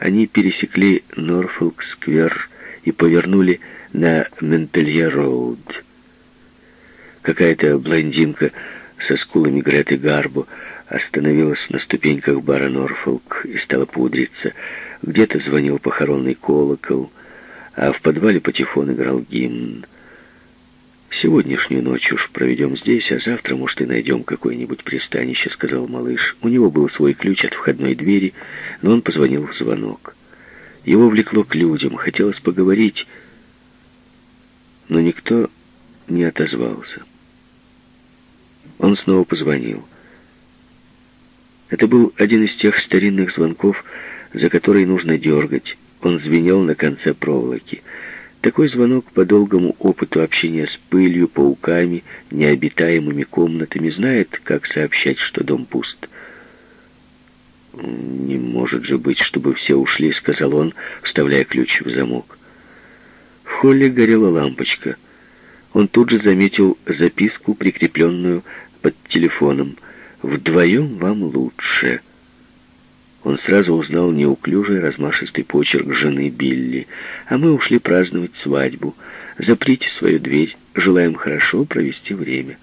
Они пересекли Норфолк-сквер и повернули на Ментелье-роуд. Какая-то блондинка со скулами Греты Гарбо остановилась на ступеньках бара Норфолк и стала пудриться. Где-то звонил похоронный колокол, а в подвале патефон играл гимн. «Сегодняшнюю ночь уж проведем здесь, а завтра, может, и найдем какое-нибудь пристанище», — сказал малыш. У него был свой ключ от входной двери, но он позвонил в звонок. Его влекло к людям, хотелось поговорить, но никто не отозвался. Он снова позвонил. Это был один из тех старинных звонков, за который нужно дергать. Он звенел на конце проволоки. Такой звонок по долгому опыту общения с пылью, пауками, необитаемыми комнатами знает, как сообщать, что дом пуст. «Не может же быть, чтобы все ушли», — сказал он, вставляя ключ в замок. В холле горела лампочка. Он тут же заметил записку, прикрепленную под телефоном. «Вдвоем вам лучше». Он сразу узнал неуклюжий размашистый почерк жены Билли. «А мы ушли праздновать свадьбу. Заприте свою дверь. Желаем хорошо провести время».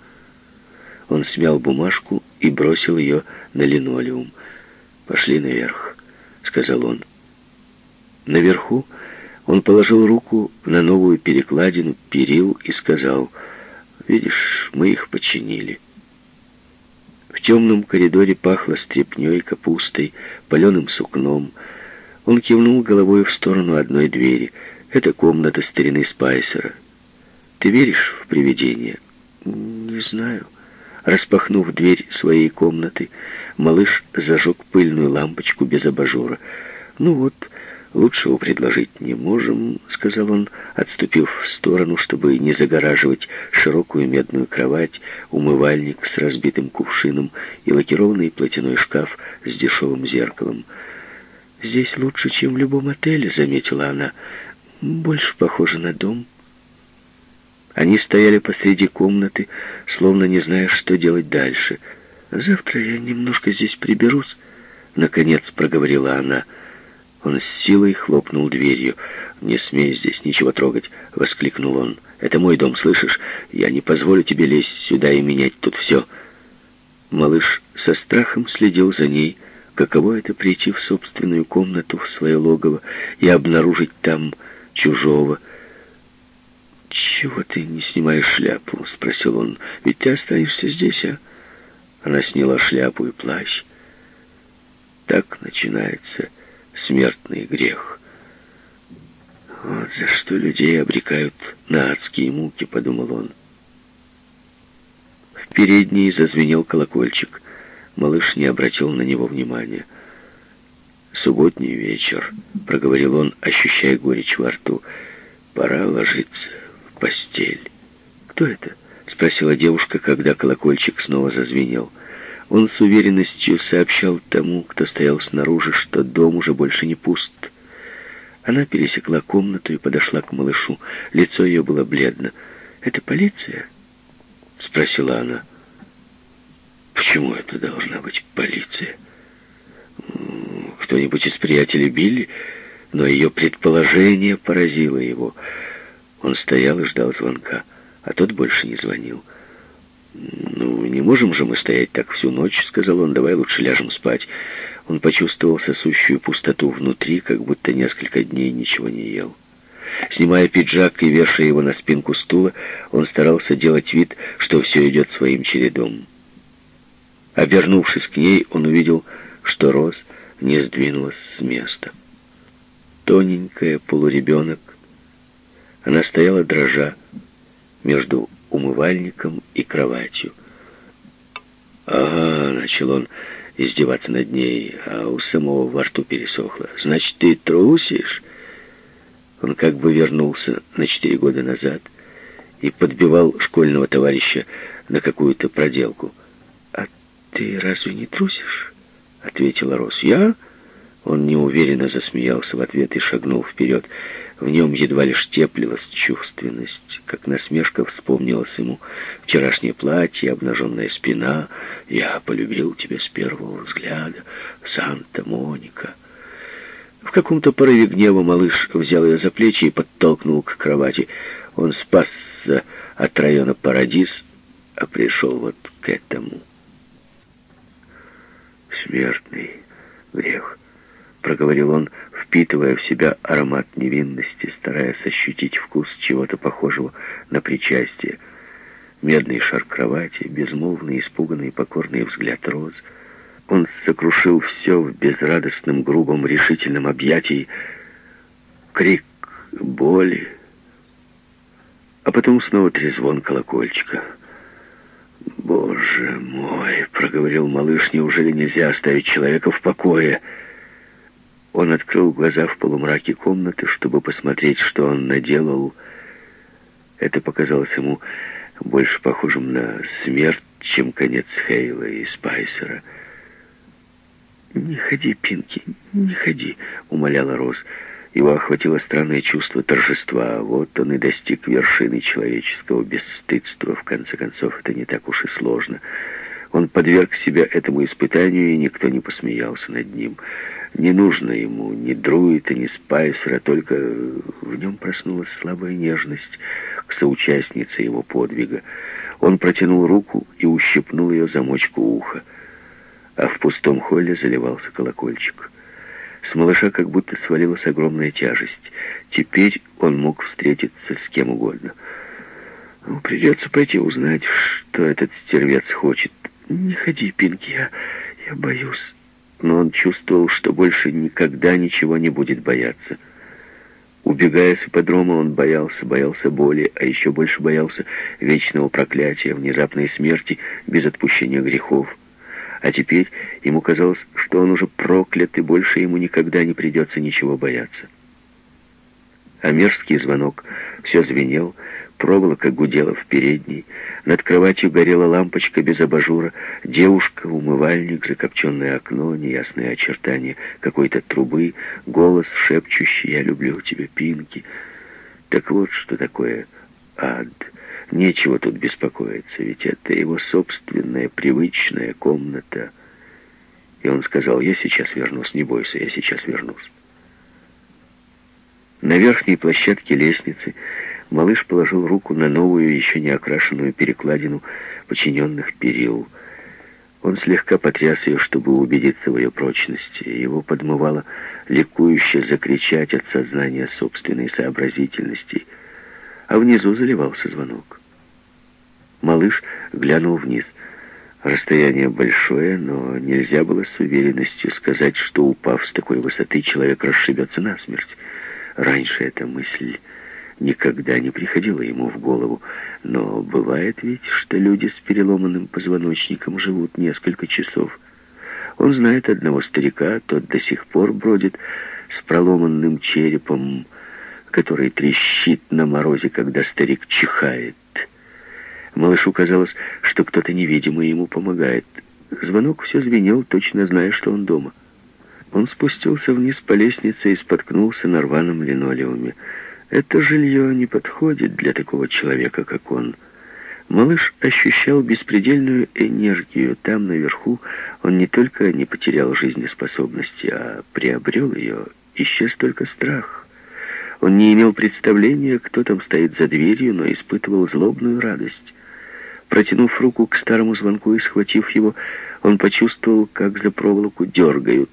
Он смял бумажку и бросил ее на линолеум. «Пошли наверх», — сказал он. Наверху он положил руку на новую перекладину перил и сказал, «Видишь, мы их починили». Темном коридоре пахло стрепней, капустой, паленым сукном. Он кивнул головой в сторону одной двери. Это комната старины Спайсера. Ты веришь в привидения? Не знаю. Распахнув дверь своей комнаты, малыш зажег пыльную лампочку без абажура. Ну вот, «Лучшего предложить не можем», — сказал он, отступив в сторону, чтобы не загораживать широкую медную кровать, умывальник с разбитым кувшином и лакированный платяной шкаф с дешевым зеркалом. «Здесь лучше, чем в любом отеле», — заметила она. «Больше похоже на дом». Они стояли посреди комнаты, словно не зная, что делать дальше. «Завтра я немножко здесь приберусь», — наконец проговорила она. Он с силой хлопнул дверью. «Не смей здесь ничего трогать!» — воскликнул он. «Это мой дом, слышишь? Я не позволю тебе лезть сюда и менять тут все!» Малыш со страхом следил за ней. Каково это прийти в собственную комнату, в свое логово, и обнаружить там чужого? «Чего ты не снимаешь шляпу?» — спросил он. «Ведь ты останешься здесь, а?» Она сняла шляпу и плащ. Так начинается смертный грех. Вот за что людей обрекают на адские муки, подумал он. В передней зазвенел колокольчик. Малыш не обратил на него внимания. «Субботний вечер», — проговорил он, ощущая горечь во рту. «Пора ложиться в постель». «Кто это?» — спросила девушка, когда колокольчик снова зазвенел. Он с уверенностью сообщал тому, кто стоял снаружи, что дом уже больше не пуст. Она пересекла комнату и подошла к малышу. Лицо ее было бледно. «Это полиция?» — спросила она. «Почему это должна быть полиция?» «Кто-нибудь из приятелей Билли?» Но ее предположение поразило его. Он стоял и ждал звонка, а тот больше не звонил. «Ну, не можем же мы стоять так всю ночь», — сказал он, — «давай лучше ляжем спать». Он почувствовал сосущую пустоту внутри, как будто несколько дней ничего не ел. Снимая пиджак и вешая его на спинку стула, он старался делать вид, что все идет своим чередом. Обернувшись к ней, он увидел, что Роз не сдвинулась с места. Тоненькая полуребенок, она стояла дрожа между умывальником и кроватью. «Ага», — начал он издеваться над ней, а у самого во рту пересохло. «Значит, ты трусишь?» Он как бы вернулся на четыре года назад и подбивал школьного товарища на какую-то проделку. «А ты разве не трусишь?» — ответила Рос. «Я?» Он неуверенно засмеялся в ответ и шагнул вперед. В нем едва лишь теплилась чувственность, как насмешка вспомнилась ему вчерашнее платье, обнаженная спина. «Я полюбил тебя с первого взгляда, Санта-Моника». В каком-то порыве гнева малыш взял ее за плечи и подтолкнул к кровати. Он спасся от района Парадис, а пришел вот к этому. «Смертный грех», — проговорил он, впитывая в себя аромат невинности, стараясь ощутить вкус чего-то похожего на причастие. Медный шар кровати, безмолвный, испуганный, покорный взгляд роз — он сокрушил все в безрадостном, грубом, решительном объятии. Крик боли, а потом снова трезвон колокольчика. «Боже мой!» — проговорил малыш. «Неужели нельзя оставить человека в покое?» Он открыл глаза в полумраке комнаты, чтобы посмотреть, что он наделал. Это показалось ему больше похожим на смерть, чем конец Хейла и Спайсера — «Не ходи, Пинки, не ходи», — умоляла Роз. Его охватило странное чувство торжества. Вот он и достиг вершины человеческого бесстыдства. В конце концов, это не так уж и сложно. Он подверг себя этому испытанию, и никто не посмеялся над ним. Не нужно ему ни Друита, ни Спайсера, только в нем проснулась слабая нежность к соучастнице его подвига. Он протянул руку и ущипнул ее замочку уха а в пустом холле заливался колокольчик. С малыша как будто свалилась огромная тяжесть. Теперь он мог встретиться с кем угодно. Ну, придется пойти узнать, что этот стервец хочет. Не ходи, Пинки, я, я боюсь. Но он чувствовал, что больше никогда ничего не будет бояться. Убегая с ипподрома, он боялся, боялся боли, а еще больше боялся вечного проклятия, внезапной смерти без отпущения грехов. А теперь ему казалось, что он уже проклят, и больше ему никогда не придется ничего бояться. А мерзкий звонок все звенел, проволока гудела в передней, над кроватью горела лампочка без абажура, девушка, умывальник, закопченное окно, неясные очертания какой-то трубы, голос, шепчущий «Я люблю тебя, Пинки». Так вот, что такое ад — Нечего тут беспокоиться, ведь это его собственная привычная комната. И он сказал, я сейчас вернусь, не бойся, я сейчас вернусь. На верхней площадке лестницы малыш положил руку на новую, еще не окрашенную перекладину подчиненных перил. Он слегка потряс ее, чтобы убедиться в ее прочности. Его подмывало ликующе закричать от сознания собственной сообразительности — а внизу заливался звонок. Малыш глянул вниз. Расстояние большое, но нельзя было с уверенностью сказать, что, упав с такой высоты, человек расшибется насмерть. Раньше эта мысль никогда не приходила ему в голову, но бывает ведь, что люди с переломанным позвоночником живут несколько часов. Он знает одного старика, тот до сих пор бродит с проломанным черепом, который трещит на морозе, когда старик чихает. Малышу казалось, что кто-то невидимый ему помогает. Звонок все звенел, точно зная, что он дома. Он спустился вниз по лестнице и споткнулся на рваном линолеуме. Это жилье не подходит для такого человека, как он. Малыш ощущал беспредельную энергию. Там, наверху, он не только не потерял жизнеспособности, а приобрел ее. Исчез только страх. Он не имел представления, кто там стоит за дверью, но испытывал злобную радость. Протянув руку к старому звонку и схватив его, он почувствовал, как за проволоку дергают.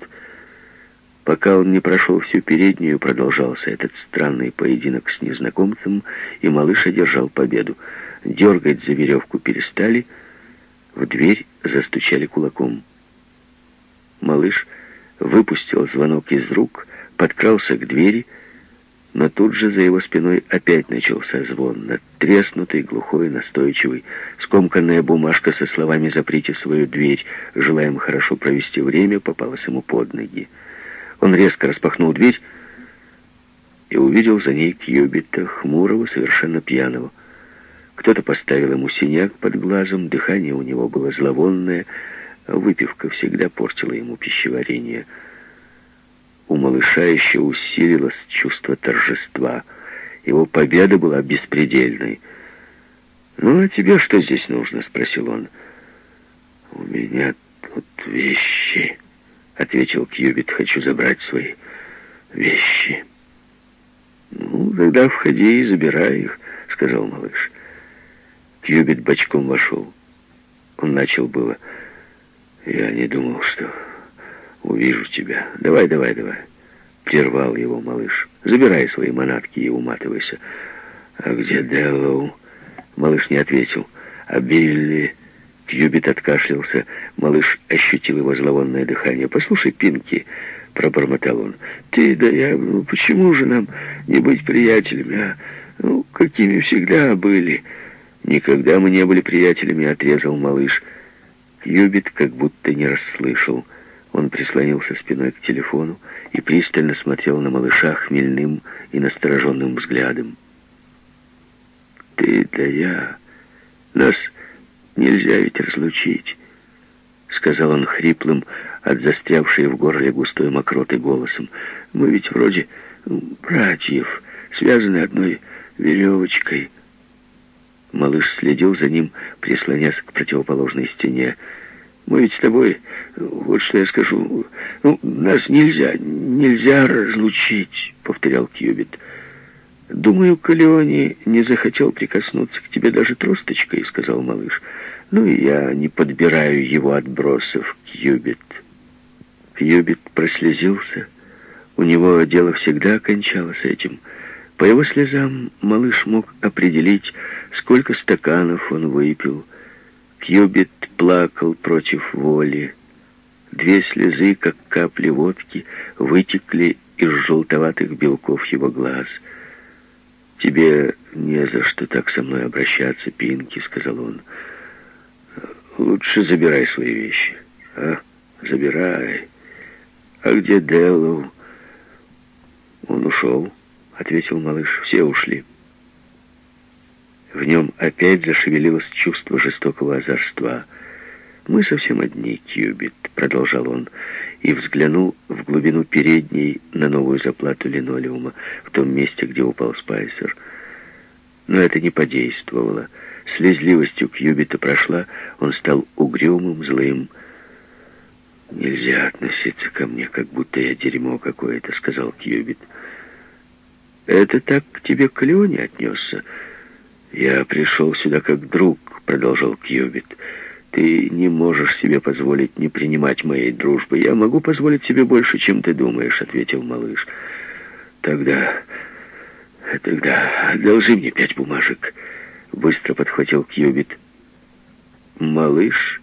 Пока он не прошел всю переднюю, продолжался этот странный поединок с незнакомцем, и малыш одержал победу. Дергать за веревку перестали, в дверь застучали кулаком. Малыш выпустил звонок из рук, подкрался к двери, но тут же за его спиной опять начался звон, надтреснутый, глухой, настойчивый. Скомканная бумажка со словами «Заприте свою дверь, желаем хорошо провести время» попалась ему под ноги. Он резко распахнул дверь и увидел за ней Кьюбита, хмурого, совершенно пьяного. Кто-то поставил ему синяк под глазом, дыхание у него было зловонное, а выпивка всегда портила ему пищеварение — у малыша еще усилилось чувство торжества. Его победа была беспредельной. «Ну, а тебе что здесь нужно?» — спросил он. «У меня тут вещи», — ответил Кьюбит. «Хочу забрать свои вещи. «Ну, тогда входи и забирай их», — сказал малыш. Кьюбит бочком вошел. Он начал было. «Я не думал, что увижу тебя. Давай, давай, давай». Прервал его малыш. «Забирай свои манатки и уматывайся». «А где Деллоу?» Малыш не ответил. «А Билли...» Кьюбит откашлялся. Малыш ощутил его зловонное дыхание. «Послушай, Пинки...» — пробормотал он. «Ты да я... Ну, почему же нам не быть приятелями, а? Ну, какими всегда были?» «Никогда мы не были приятелями», — отрезал малыш. Кьюбит как будто не расслышал. Он прислонился спиной к телефону и пристально смотрел на малыша хмельным и настороженным взглядом. «Ты да я... Нас нельзя ведь разлучить», — сказал он хриплым, от застрявшей в горле густой мокроты голосом. «Мы ведь вроде братьев, связаны одной веревочкой». Малыш следил за ним, прислонясь к противоположной стене. «Мы ведь с тобой, вот что я скажу, ну, нас нельзя, нельзя разлучить», — повторял Кьюбит. «Думаю, Калеони не захотел прикоснуться к тебе даже тросточкой», — сказал малыш. «Ну и я не подбираю его отбросов, Кьюбит». Кьюбит прослезился. У него дело всегда кончалось этим. По его слезам малыш мог определить, сколько стаканов он выпил. Кьюбит плакал против воли. Две слезы, как капли водки, вытекли из желтоватых белков его глаз. «Тебе не за что так со мной обращаться, Пинки», — сказал он. «Лучше забирай свои вещи, а? Забирай. А где Деллоу?» «Он ушел», — ответил малыш. «Все ушли». В нем опять зашевелилось чувство жестокого озорства. «Мы совсем одни, Кьюбит», — продолжал он, и взглянул в глубину передней на новую заплату линолеума, в том месте, где упал Спайсер. Но это не подействовало. Слезливостью Кьюбита прошла, он стал угрюмым, злым. «Нельзя относиться ко мне, как будто я дерьмо какое-то», — сказал Кьюбит. «Это так к тебе Калеоне отнесся?» «Я пришел сюда как друг», — продолжал Кьюбит. «Ты не можешь себе позволить не принимать моей дружбы. Я могу позволить себе больше, чем ты думаешь», — ответил малыш. «Тогда... тогда одолжи мне пять бумажек», — быстро подхватил Кьюбит. Малыш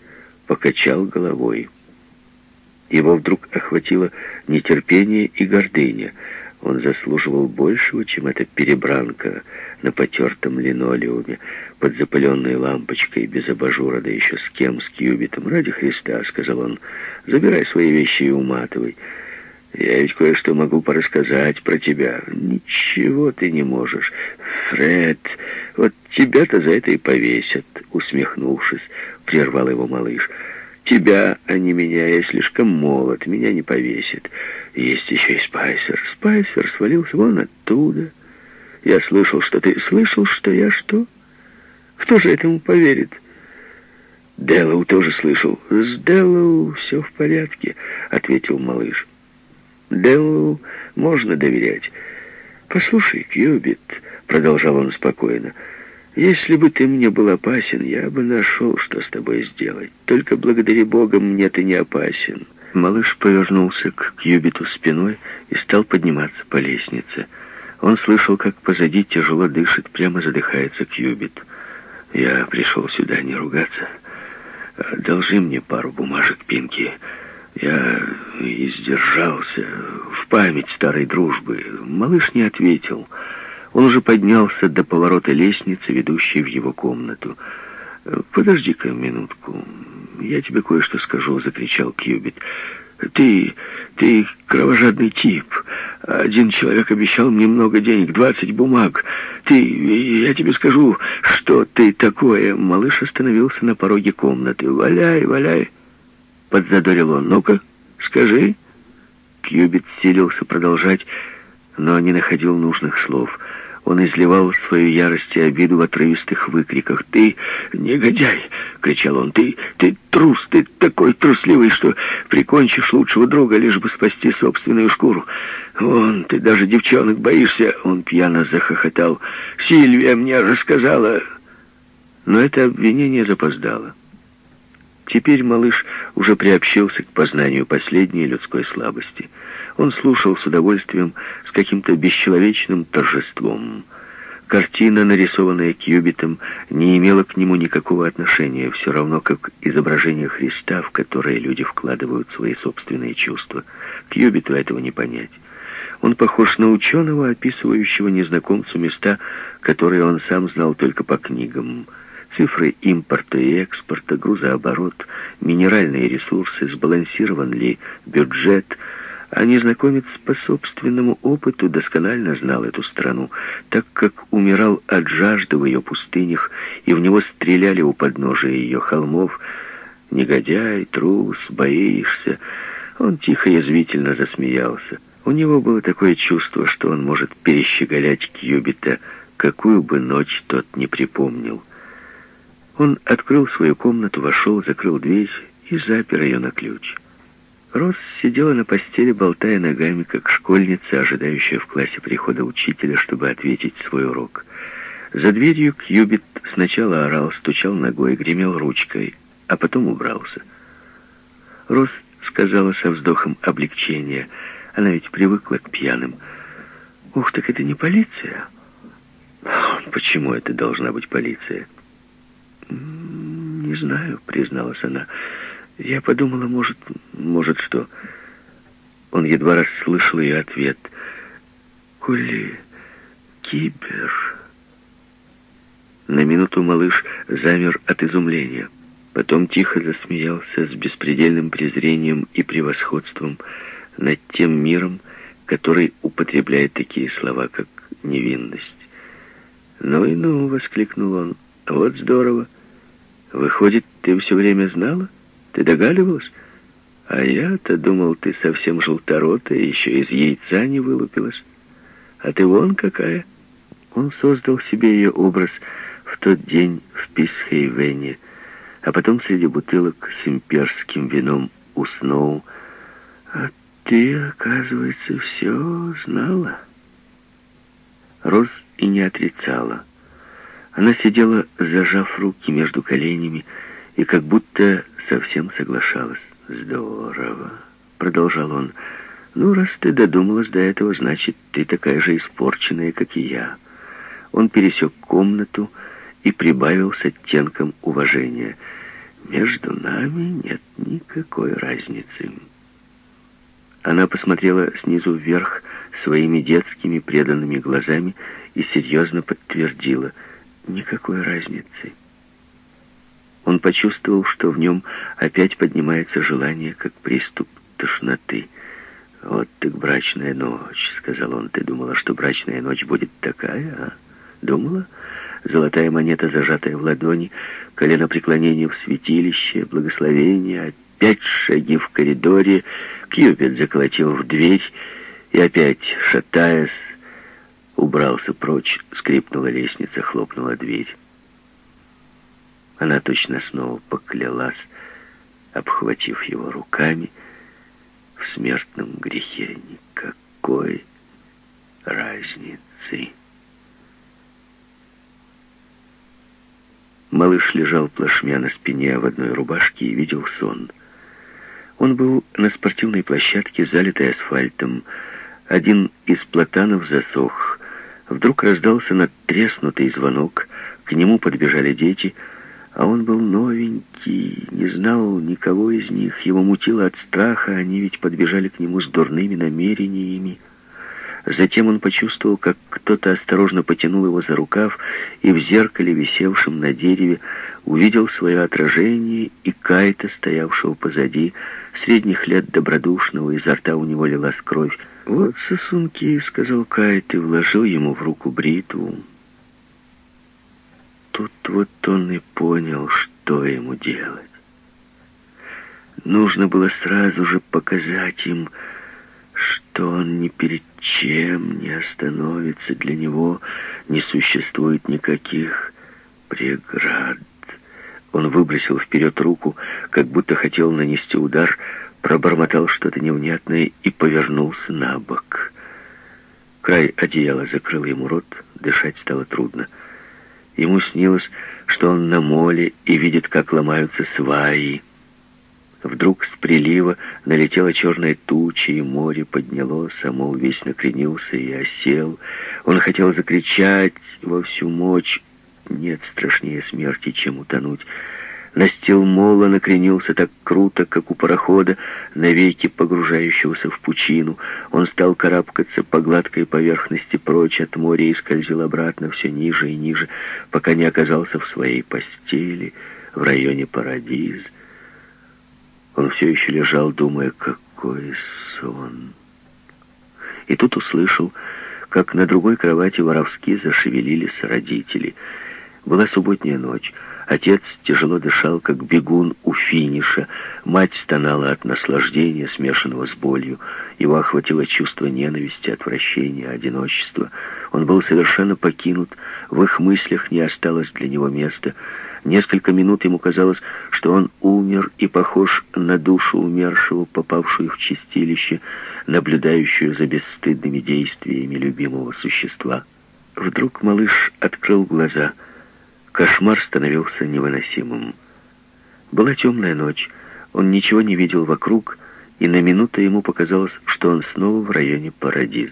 покачал головой. Его вдруг охватило нетерпение и гордыня — он заслуживал большего, чем эта перебранка на потертом линолеуме, под запыленной лампочкой, без абажура, да еще с кем, с кьюбитом. «Ради Христа», — сказал он, — «забирай свои вещи и уматывай. Я ведь кое-что могу порассказать про тебя. Ничего ты не можешь. Фред, вот тебя-то за это и повесят», — усмехнувшись, прервал его малыш. «Тебя, а не меня, я слишком молод, меня не повесит». Есть еще и Спайсер. Спайсер свалился вон оттуда. Я слышал, что ты... Слышал, что я что? Кто же этому поверит? Деллоу тоже слышал. С Деллоу все в порядке, ответил малыш. Деллоу можно доверять. Послушай, Кьюбит, продолжал он спокойно, если бы ты мне был опасен, я бы нашел, что с тобой сделать. Только благодаря Богу мне ты не опасен. Малыш повернулся к Кьюбиту спиной и стал подниматься по лестнице. Он слышал, как позади тяжело дышит, прямо задыхается Кьюбит. «Я пришел сюда не ругаться. Должи мне пару бумажек, Пинки. Я издержался в память старой дружбы». Малыш не ответил. Он уже поднялся до поворота лестницы, ведущей в его комнату. «Подожди-ка минутку. «Я тебе кое-что скажу», — закричал Кьюбит. «Ты... ты кровожадный тип. Один человек обещал мне много денег, двадцать бумаг. Ты... я тебе скажу, что ты такое...» Малыш остановился на пороге комнаты. «Валяй, валяй!» — подзадорил он. «Ну-ка, скажи». Кьюбит силился продолжать, но не находил нужных слов. Он изливал свою ярость и обиду в отрывистых выкриках. «Ты негодяй!» — кричал он. «Ты, ты трус! Ты такой трусливый, что прикончишь лучшего друга, лишь бы спасти собственную шкуру! Вон, ты даже девчонок боишься!» Он пьяно захохотал. «Сильвия мне рассказала!» Но это обвинение запоздало. Теперь малыш уже приобщился к познанию последней людской слабости. Он слушал с удовольствием, с каким-то бесчеловечным торжеством. Картина, нарисованная Кьюбитом, не имела к нему никакого отношения, все равно как изображение Христа, в которое люди вкладывают свои собственные чувства. Кьюбиту этого не понять. Он похож на ученого, описывающего незнакомцу места, которые он сам знал только по книгам – Цифры импорта и экспорта, грузооборот, минеральные ресурсы, сбалансирован ли бюджет. А незнакомец по собственному опыту досконально знал эту страну, так как умирал от жажды в ее пустынях, и в него стреляли у подножия ее холмов. «Негодяй, трус, боишься!» Он тихо язвительно засмеялся. У него было такое чувство, что он может перещеголять Кьюбита, какую бы ночь тот не припомнил. Он открыл свою комнату, вошел, закрыл дверь и запер ее на ключ. Рос сидела на постели, болтая ногами, как школьница, ожидающая в классе прихода учителя, чтобы ответить свой урок. За дверью Кьюбит сначала орал, стучал ногой, гремел ручкой, а потом убрался. Рос сказала со вздохом облегчения. Она ведь привыкла к пьяным. «Ух, так это не полиция?» «Почему это должна быть полиция?» «Не знаю», — призналась она. «Я подумала, может, может что...» Он едва расслышал ее ответ. «Коли кибер...» На минуту малыш замер от изумления. Потом тихо засмеялся с беспредельным презрением и превосходством над тем миром, который употребляет такие слова, как невинность. «Ну и ну!» — воскликнул он. «Вот здорово! Выходит, ты все время знала? Ты догадывалась? А я-то думал, ты совсем желторотая, еще из яйца не вылупилась. А ты вон какая. Он создал себе ее образ в тот день в Писхейвене, а потом среди бутылок с имперским вином уснул. А ты, оказывается, все знала. Роз и не отрицала. Она сидела, зажав руки между коленями, и как будто совсем соглашалась. «Здорово», — продолжал он. «Ну, раз ты додумалась до этого, значит, ты такая же испорченная, как и я». Он пересек комнату и прибавил с оттенком уважения. «Между нами нет никакой разницы». Она посмотрела снизу вверх своими детскими преданными глазами и серьезно подтвердила — никакой разницы. Он почувствовал, что в нем опять поднимается желание, как приступ тошноты. «Вот так брачная ночь», — сказал он. «Ты думала, что брачная ночь будет такая, а? Думала?» Золотая монета, зажатая в ладони, колено преклонения в святилище, благословение, опять шаги в коридоре, Кьюпид заколотил в дверь и опять, шатаясь, убрался прочь, скрипнула лестница, хлопнула дверь. Она точно снова поклялась, обхватив его руками, в смертном грехе никакой разницы. Малыш лежал плашмя на спине в одной рубашке и видел сон. Он был на спортивной площадке, залитой асфальтом. Один из платанов засох, Вдруг раздался надтреснутый звонок, к нему подбежали дети, а он был новенький, не знал никого из них, его мутило от страха, они ведь подбежали к нему с дурными намерениями. Затем он почувствовал, как кто-то осторожно потянул его за рукав, и в зеркале, висевшем на дереве, увидел свое отражение и Кайта, стоявшего позади, средних лет добродушного, изо рта у него лилась кровь. «Вот сосунки», — сказал Кайт и вложил ему в руку бритву. Тут вот он и понял, что ему делать. Нужно было сразу же показать им, что он ни перед чем не остановится. Для него не существует никаких преград. Он выбросил вперед руку, как будто хотел нанести удар, пробормотал что-то невнятное и повернулся на бок. Край одеяла закрыл ему рот, дышать стало трудно. Ему снилось, что он на моле и видит, как ломаются сваи. Вдруг с прилива налетела черная туча, и море поднялось, а мол весь накренился и осел. Он хотел закричать во всю мощь. Нет страшнее смерти, чем утонуть. Настил мола накренился так круто, как у парохода, навеки погружающегося в пучину. Он стал карабкаться по гладкой поверхности прочь от моря и скользил обратно все ниже и ниже, пока не оказался в своей постели в районе Парадиз. Он все еще лежал, думая, какой сон. И тут услышал, как на другой кровати воровски зашевелились родители. Была субботняя ночь. Отец тяжело дышал, как бегун у финиша. Мать стонала от наслаждения, смешанного с болью. Его охватило чувство ненависти, отвращения, одиночества. Он был совершенно покинут, в их мыслях не осталось для него места. Несколько минут ему казалось, что он умер и похож на душу умершего, попавшую в чистилище, наблюдающую за бесстыдными действиями любимого существа. Вдруг малыш открыл глаза — Кошмар становился невыносимым. Была темная ночь, он ничего не видел вокруг, и на минуту ему показалось, что он снова в районе Парадиз.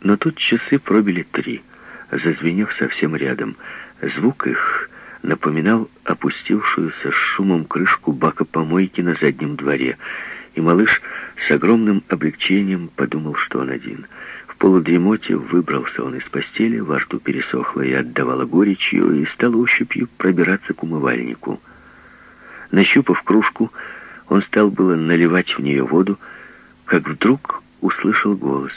Но тут часы пробили три, зазвенев совсем рядом. Звук их напоминал опустившуюся с шумом крышку бака помойки на заднем дворе, и малыш с огромным облегчением подумал, что он один — полудремоте выбрался он из постели, во рту пересохло и отдавало горечью, и стал ощупью пробираться к умывальнику. Нащупав кружку, он стал было наливать в нее воду, как вдруг услышал голос.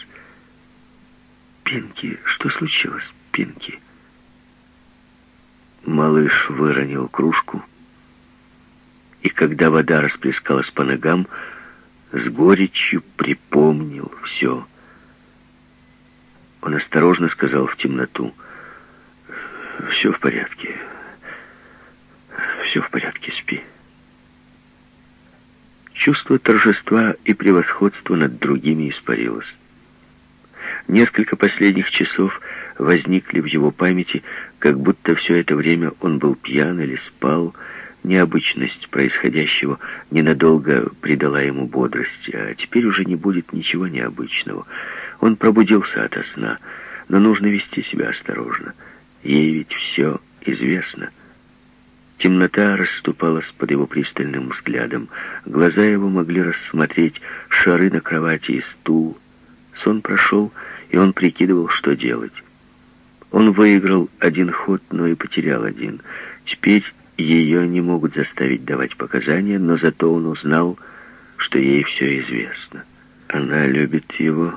«Пинки, что случилось, Пинки?» Малыш выронил кружку, и когда вода расплескалась по ногам, с горечью припомнил все — он осторожно сказал в темноту. «Все в порядке. Все в порядке, спи». Чувство торжества и превосходства над другими испарилось. Несколько последних часов возникли в его памяти, как будто все это время он был пьян или спал. Необычность происходящего ненадолго придала ему бодрости, а теперь уже не будет ничего необычного — он пробудился ото сна, но нужно вести себя осторожно. Ей ведь все известно. Темнота расступалась под его пристальным взглядом. Глаза его могли рассмотреть шары на кровати и стул. Сон прошел, и он прикидывал, что делать. Он выиграл один ход, но и потерял один. Теперь ее не могут заставить давать показания, но зато он узнал, что ей все известно. Она любит его,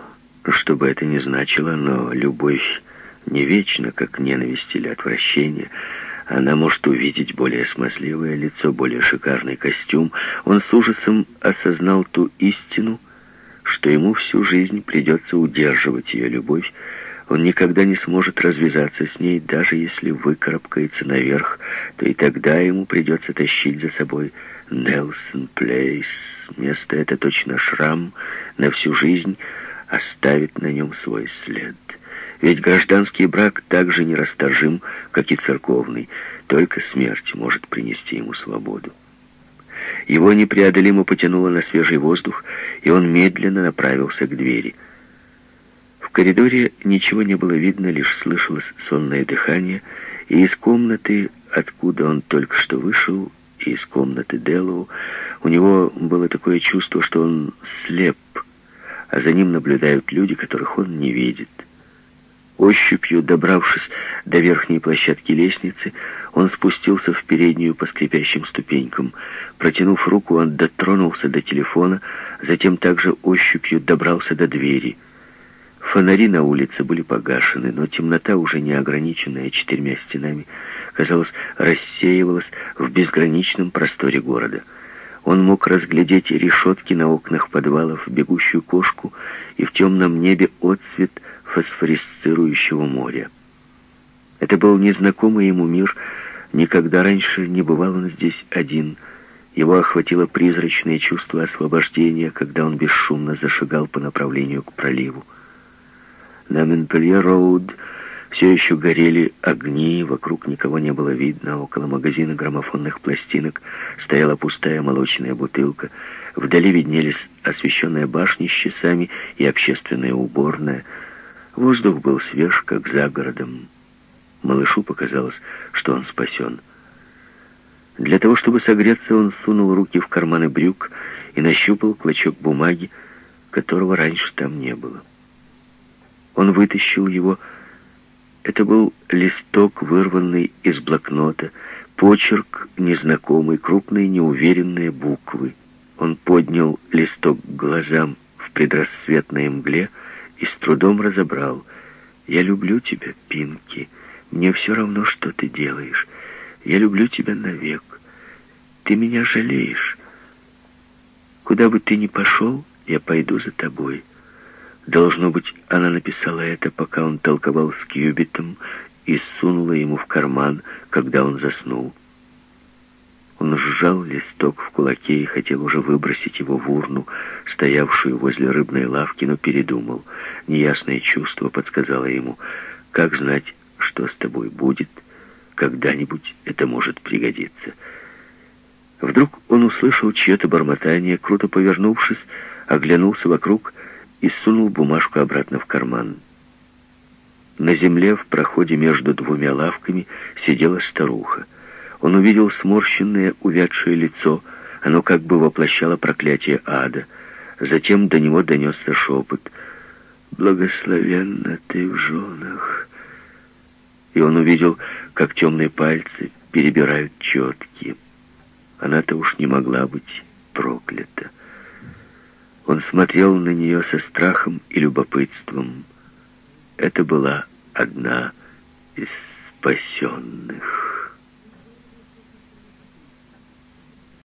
что бы это ни значило, но любовь не вечна, как ненависть или отвращение. Она может увидеть более смазливое лицо, более шикарный костюм. Он с ужасом осознал ту истину, что ему всю жизнь придется удерживать ее любовь. Он никогда не сможет развязаться с ней, даже если выкарабкается наверх, то и тогда ему придется тащить за собой Нелсон Плейс. Место это точно шрам на всю жизнь — оставит на нем свой след. Ведь гражданский брак так же нерасторжим, как и церковный. Только смерть может принести ему свободу. Его непреодолимо потянуло на свежий воздух, и он медленно направился к двери. В коридоре ничего не было видно, лишь слышалось сонное дыхание, и из комнаты, откуда он только что вышел, и из комнаты Деллоу, у него было такое чувство, что он слеп, а за ним наблюдают люди, которых он не видит. Ощупью, добравшись до верхней площадки лестницы, он спустился в переднюю по скрипящим ступенькам. Протянув руку, он дотронулся до телефона, затем также ощупью добрался до двери. Фонари на улице были погашены, но темнота, уже не ограниченная четырьмя стенами, казалось, рассеивалась в безграничном просторе города — он мог разглядеть решетки на окнах подвалов, бегущую кошку и в темном небе отцвет фосфорисцирующего моря. Это был незнакомый ему мир, никогда раньше не бывал он здесь один. Его охватило призрачное чувство освобождения, когда он бесшумно зашагал по направлению к проливу. На Менпелье-Роуд все еще горели огни, вокруг никого не было видно, около магазина граммофонных пластинок стояла пустая молочная бутылка, вдали виднелись освещенная башня с часами и общественная уборная. Воздух был свеж, как за городом. Малышу показалось, что он спасен. Для того, чтобы согреться, он сунул руки в карманы брюк и нащупал клочок бумаги, которого раньше там не было. Он вытащил его. Это был листок, вырванный из блокнота, почерк незнакомый, крупные неуверенные буквы. Он поднял листок к глазам в предрассветной мгле и с трудом разобрал. «Я люблю тебя, Пинки. Мне все равно, что ты делаешь. Я люблю тебя навек. Ты меня жалеешь. Куда бы ты ни пошел, я пойду за тобой». Должно быть, она написала это, пока он толковал с Кьюбитом и сунула ему в карман, когда он заснул. Он сжал листок в кулаке и хотел уже выбросить его в урну, стоявшую возле рыбной лавки, но передумал. Неясное чувство подсказало ему, как знать, что с тобой будет, когда-нибудь это может пригодиться. Вдруг он услышал чье-то бормотание, круто повернувшись, оглянулся вокруг и сунул бумажку обратно в карман. На земле в проходе между двумя лавками сидела старуха. Он увидел сморщенное, увядшее лицо, оно как бы воплощало проклятие ада. Затем до него донесся шепот. «Благословенна ты в женах!» И он увидел, как темные пальцы перебирают четки. Она-то уж не могла быть проклята. Он смотрел на нее со страхом и любопытством. Это была одна из спасенных.